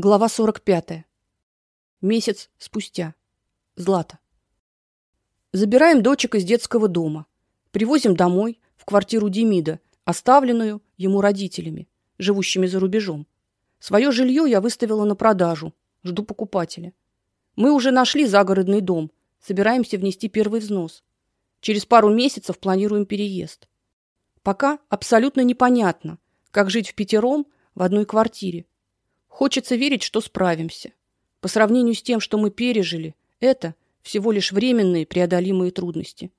Глава 45. Месяц спустя. Злата. Забираем дочек из детского дома. Привозим домой, в квартиру Демида, оставленную ему родителями, живущими за рубежом. Свое жилье я выставила на продажу, жду покупателя. Мы уже нашли загородный дом, собираемся внести первый взнос. Через пару месяцев планируем переезд. Пока абсолютно непонятно, как жить в пятером в одной квартире Хочется верить, что справимся. По сравнению с тем, что мы пережили, это всего лишь временные преодолимые трудности.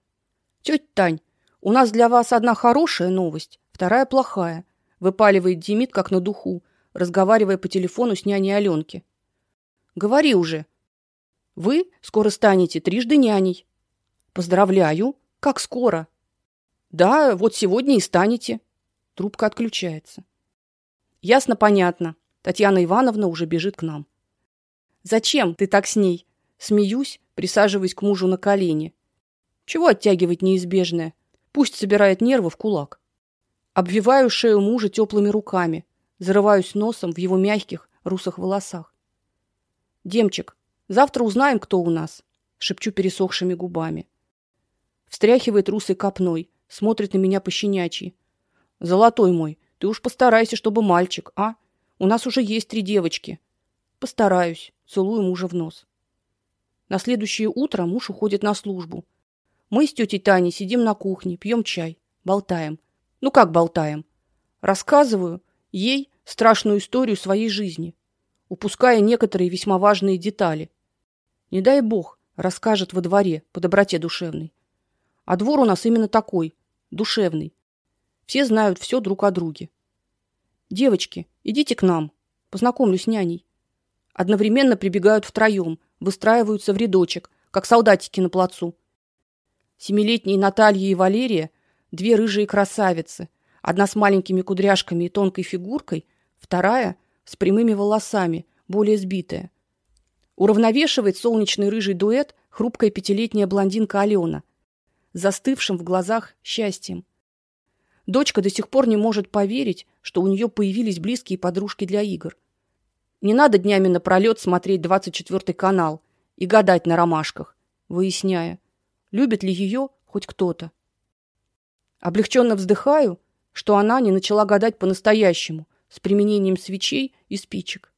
Тетя Тань, у нас для вас одна хорошая новость, вторая плохая, выпаливает Демид как на духу, разговаривая по телефону с няней Аленки. Говори уже. Вы скоро станете трижды няней. Поздравляю. Как скоро? Да, вот сегодня и станете. Трубка отключается. Ясно, понятно. Татьяна Ивановна уже бежит к нам. Зачем ты так с ней? Смеюсь, присаживаясь к мужу на колени. Чего оттягивать неизбежное? Пусть собирает нервы в кулак. Обвиваю шею мужа теплыми руками, зарываюсь носом в его мягких русых волосах. Демчик, завтра узнаем, кто у нас, шепчу пересохшими губами. Встряхивает русой копной, смотрит на меня пощенячьи. Золотой мой, ты уж постарайся, чтобы мальчик, а? У нас уже есть три девочки. Постараюсь, целую мужа в нос. На следующее утро муж уходит на службу. Мы с тетей Таней сидим на кухне, пьем чай, болтаем. Ну как болтаем? Рассказываю ей страшную историю своей жизни, упуская некоторые весьма важные детали. Не дай бог, расскажет во дворе по доброте душевной. А двор у нас именно такой, душевный. Все знают все друг о друге. Девочки, идите к нам. Познакомлюсь с няней. Одновременно прибегают втроем, выстраиваются в рядочек, как солдатики на плацу. Семилетние Наталья и Валерия, две рыжие красавицы, одна с маленькими кудряшками и тонкой фигуркой, вторая с прямыми волосами, более сбитая. Уравновешивает солнечный рыжий дуэт хрупкая пятилетняя блондинка Алена, застывшим в глазах счастьем. Дочка до сих пор не может поверить, что у нее появились близкие подружки для игр. Не надо днями напролет смотреть 24 канал и гадать на ромашках, выясняя, любит ли ее хоть кто-то. Облегченно вздыхаю, что она не начала гадать по-настоящему, с применением свечей и спичек.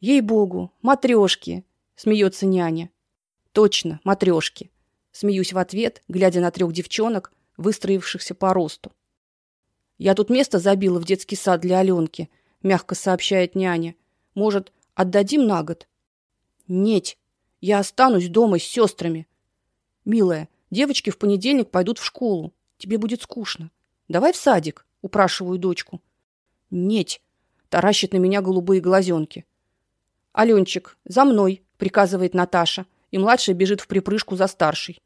Ей-богу, матрешки, смеется няня. Точно, матрешки. Смеюсь в ответ, глядя на трех девчонок, выстроившихся по росту. Я тут место забила в детский сад для Алёнки, мягко сообщает няня. Может, отдадим на год? Нет. Я останусь дома с сестрами. Милая, девочки в понедельник пойдут в школу. Тебе будет скучно. Давай в садик, упрашиваю дочку. Нет. Таращит на меня голубые глазенки. Алёнчик, за мной, приказывает Наташа, и младшая бежит в припрыжку за старшей.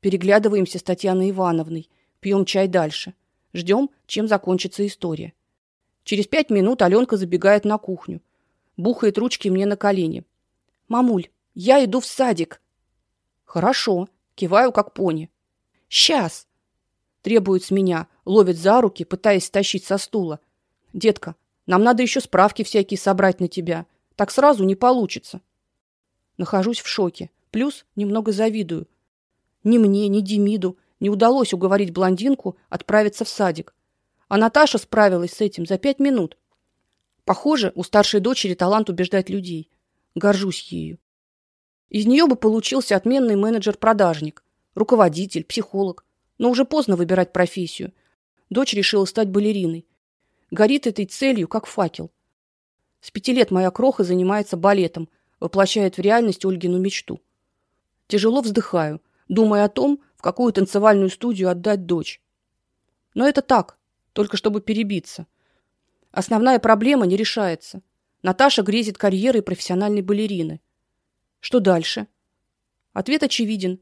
Переглядываемся с Татьяной Ивановной, пьем чай дальше. Ждем, чем закончится история. Через пять минут Алёнка забегает на кухню, бухает ручки мне на колени. Мамуль, я иду в садик. Хорошо, киваю как пони. Сейчас. Требует с меня, ловит за руки, пытаясь стащить со стула. Детка, нам надо еще справки всякие собрать на тебя. Так сразу не получится. Нахожусь в шоке, плюс немного завидую. Ни мне, ни Демиду не удалось уговорить блондинку отправиться в садик. А Наташа справилась с этим за пять минут. Похоже, у старшей дочери талант убеждать людей. Горжусь ею. Из нее бы получился отменный менеджер-продажник, руководитель, психолог. Но уже поздно выбирать профессию. Дочь решила стать балериной. Горит этой целью, как факел. С пяти лет моя кроха занимается балетом, воплощает в реальность Ольгину мечту. Тяжело вздыхаю, думая о том, в какую танцевальную студию отдать дочь. Но это так, только чтобы перебиться. Основная проблема не решается. Наташа грезит карьерой профессиональной балерины. Что дальше? Ответ очевиден.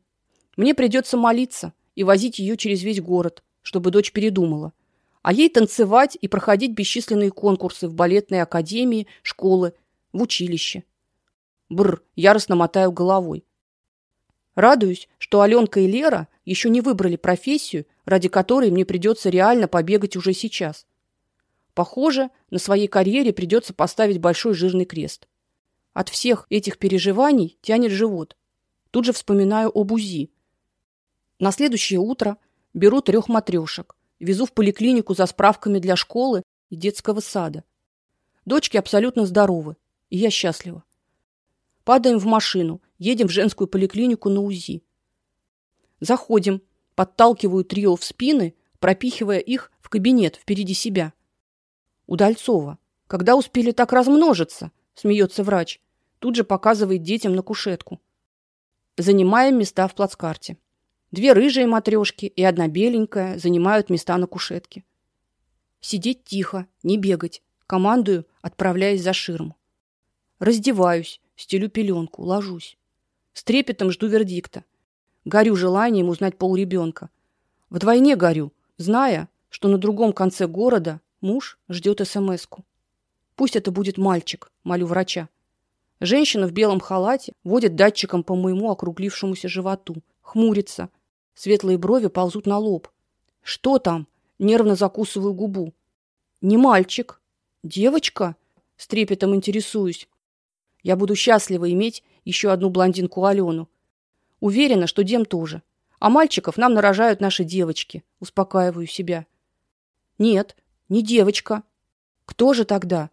Мне придется молиться и возить ее через весь город, чтобы дочь передумала. А ей танцевать и проходить бесчисленные конкурсы в балетной академии, школы, в училище. Бр, яростно мотаю головой. Радуюсь, что Алёнка и Лера еще не выбрали профессию, ради которой мне придется реально побегать уже сейчас. Похоже, на своей карьере придется поставить большой жирный крест. От всех этих переживаний тянет живот. Тут же вспоминаю об УЗИ. На следующее утро беру трех матрешек, везу в поликлинику за справками для школы и детского сада. Дочки абсолютно здоровы, и я счастлива. Падаем в машину, едем в женскую поликлинику на УЗИ. Заходим, подталкиваю трио в спины, пропихивая их в кабинет впереди себя. Удальцова. Когда успели так размножиться? смеется врач. Тут же показывает детям на кушетку. Занимаем места в плацкарте. Две рыжие матрешки и одна беленькая занимают места на кушетке. Сидеть тихо, не бегать. Командую, отправляясь за ширму. Раздеваюсь, стелю пеленку, ложусь. С трепетом жду вердикта. Горю желанием узнать пол ребенка. Вдвойне горю, зная, что на другом конце города муж ждет СМСку. Пусть это будет мальчик, молю врача. Женщина в белом халате водит датчиком по моему округлившемуся животу, хмурится. Светлые брови ползут на лоб. Что там? Нервно закусываю губу. Не мальчик, девочка, с трепетом интересуюсь. Я буду счастлива иметь еще одну блондинку Алену. Уверена, что Дем тоже. А мальчиков нам нарожают наши девочки, успокаиваю себя. Нет, не девочка. Кто же тогда?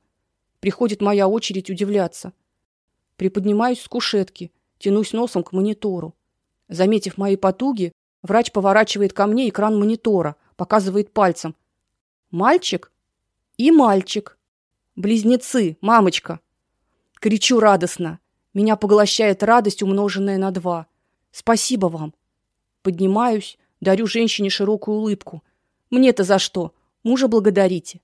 Приходит моя очередь удивляться. Приподнимаюсь с кушетки, тянусь носом к монитору. Заметив мои потуги, врач поворачивает ко мне экран монитора, показывает пальцем. Мальчик и мальчик. Близнецы, мамочка. Кричу радостно. Меня поглощает радость, умноженная на два. Спасибо вам. Поднимаюсь, дарю женщине широкую улыбку. Мне-то за что? Мужа благодарите.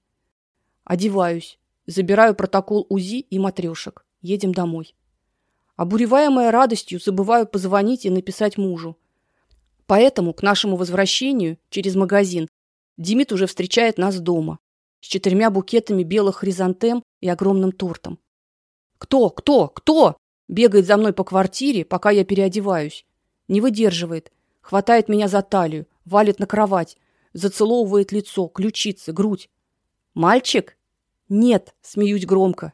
Одеваюсь, забираю протокол УЗИ и матрешек. Едем домой. Обуреваемая радостью, забываю позвонить и написать мужу. Поэтому к нашему возвращению через магазин Димит уже встречает нас дома с четырьмя букетами белых хризантем и огромным тортом. Кто? Кто? Кто? Бегает за мной по квартире, пока я переодеваюсь. Не выдерживает, хватает меня за талию, валит на кровать, зацеловывает лицо, ключицы, грудь. Мальчик? Нет, смеюсь громко.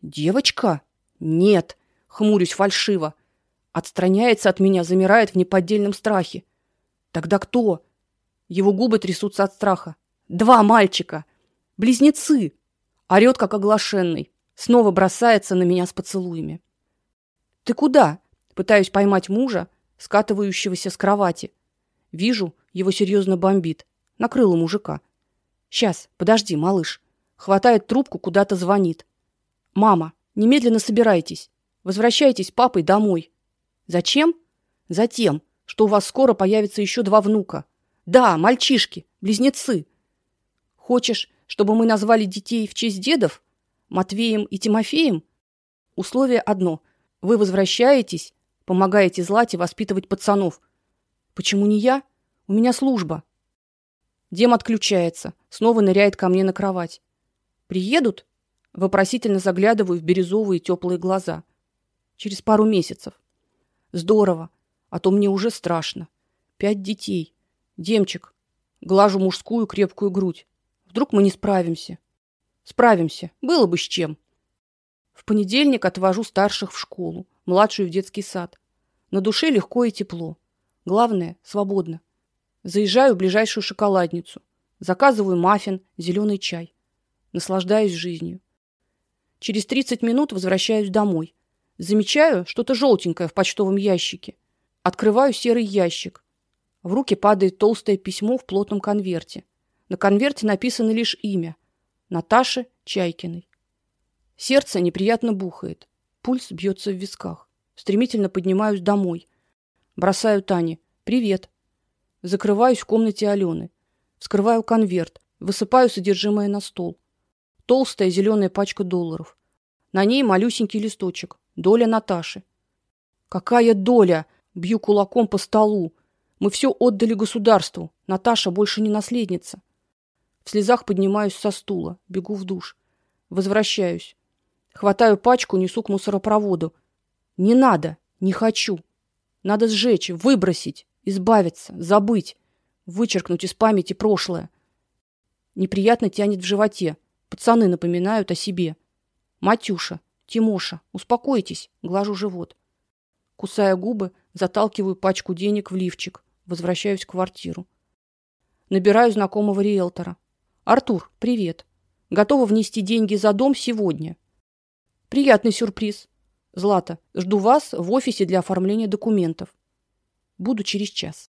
Девочка? Нет, хмурюсь фальшиво. Отстраняется от меня, замирает в неподдельном страхе. Тогда кто? Его губы трясутся от страха. Два мальчика, близнецы. Орет как оглашенный снова бросается на меня с поцелуями. Ты куда? Пытаюсь поймать мужа, скатывающегося с кровати. Вижу, его серьезно бомбит. Накрыло мужика. Сейчас, подожди, малыш. Хватает трубку, куда-то звонит. Мама, немедленно собирайтесь. Возвращайтесь папой домой. Зачем? Затем, что у вас скоро появится еще два внука. Да, мальчишки, близнецы. Хочешь, чтобы мы назвали детей в честь дедов? Матвеем и Тимофеем? Условие одно: вы возвращаетесь, помогаете Злате воспитывать пацанов. Почему не я? У меня служба. Дем отключается, снова ныряет ко мне на кровать. Приедут? Вопросительно заглядываю в бирюзовые теплые глаза. Через пару месяцев. Здорово, а то мне уже страшно. Пять детей. Демчик. Глажу мужскую крепкую грудь. Вдруг мы не справимся. Справимся. Было бы с чем. В понедельник отвожу старших в школу, младшую в детский сад. На душе легко и тепло. Главное свободно. Заезжаю в ближайшую шоколадницу, заказываю маффин, зеленый чай. Наслаждаюсь жизнью. Через 30 минут возвращаюсь домой. Замечаю что-то желтенькое в почтовом ящике. Открываю серый ящик. В руки падает толстое письмо в плотном конверте. На конверте написано лишь имя Наташи Чайкиной. Сердце неприятно бухает. Пульс бьется в висках. Стремительно поднимаюсь домой. Бросаю Тане: "Привет". Закрываюсь в комнате Алены. Вскрываю конверт, высыпаю содержимое на стол. Толстая зеленая пачка долларов. На ней малюсенький листочек. Доля Наташи. Какая доля? Бью кулаком по столу. Мы все отдали государству. Наташа больше не наследница. В слезах поднимаюсь со стула, бегу в душ. Возвращаюсь. Хватаю пачку, несу к мусоропроводу. Не надо, не хочу. Надо сжечь, выбросить, избавиться, забыть, вычеркнуть из памяти прошлое. Неприятно тянет в животе. Пацаны напоминают о себе. Матюша, Тимоша, успокойтесь, глажу живот. Кусая губы, заталкиваю пачку денег в лифчик, возвращаюсь в квартиру. Набираю знакомого риэлтора. Артур, привет. Готова внести деньги за дом сегодня. Приятный сюрприз. Злата, жду вас в офисе для оформления документов. Буду через час.